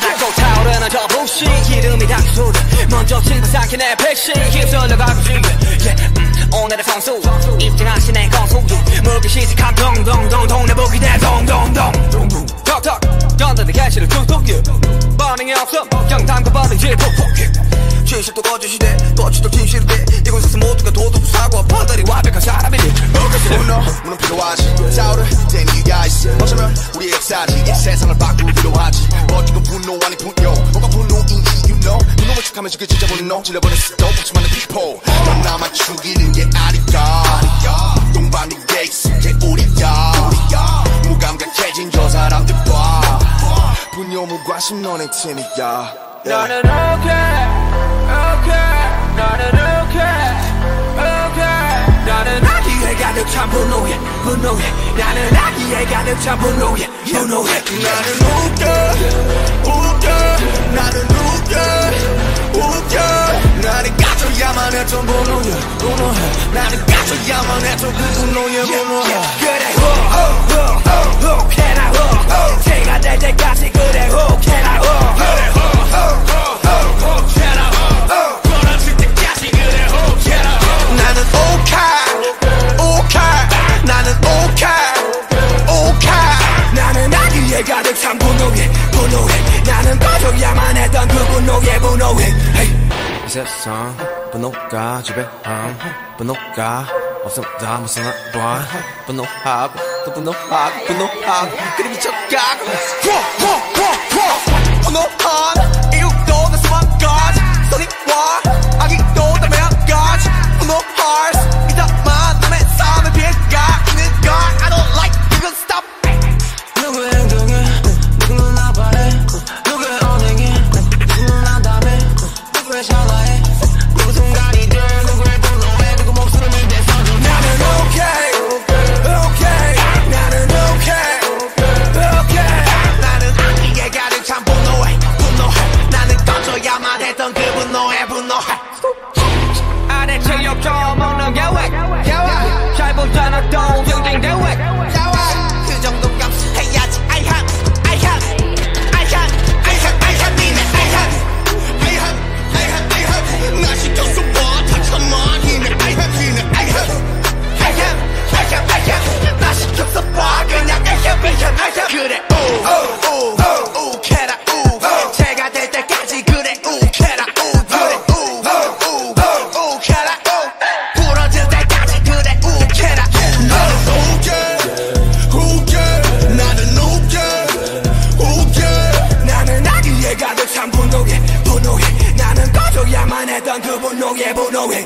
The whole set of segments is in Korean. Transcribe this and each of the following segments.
더 부시 이름이 닥친 소리 먼저 질투삼키 내 백신. 휩쓸려가고 지금 yeah. 음, 오늘의 성수. 입증하신 내 건수 무기 시작한 동동동 동네 보기 내 동동동 톡톡. 연단의 개시를 툭툭 반응이 없어. 경탄과 버리지 푹푹 진실도 거짓이돼 거짓도 진실이돼 이곳에서 모두가 도둑 사고. 퍼들이 완벽한 분노 문은 필요하지 어 어쩌면 우리의 역사지. 이 세상을 바꾸기로 하지. 버티고 분노 아니 분노. 뭐가 분노인 이유 know. 분노를 축하면서 그 진짜 분노 질러버린 스톱 없지만은 people. 넌 나만 죽이는 게 아니야 동방의 게이츠 게 우리야 무감각해진 저 사람들과. 분노 무관심 너네 팀이야. 나는 okay, okay, 나는 okay, okay. 나는 아기에 가득 찬 분노에, 분노에. 나는 아기에 가득 찬 분노에, 분노에. 나는 웃겨. 웃겨. 나는 웃겨. 웃겨. 나는 가져야만 했던 분노야 분노해. 나는 가져야만 했던 그 분노야 분노해. 그래, 분노해. 나는 꺼져야만 했던 그 분노에 분노해. Hey. 이 세상 분노가 지배함. 분노가 없었다 무슨 봐 분노하고 또 분노하고 분노하고 그리 미쳐가고. 분노한 이유도 내 소망까지. 소리와 샤라해? 누구 순간이든 누구의 분노에 누구 목숨을 내서도? 나는 okay. Okay. 나는 okay. Okay. 나는 악기에 가득 찬 분노해. 분노해. 나는 꺼져야만 했던 그 분노에 분노해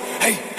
hey hey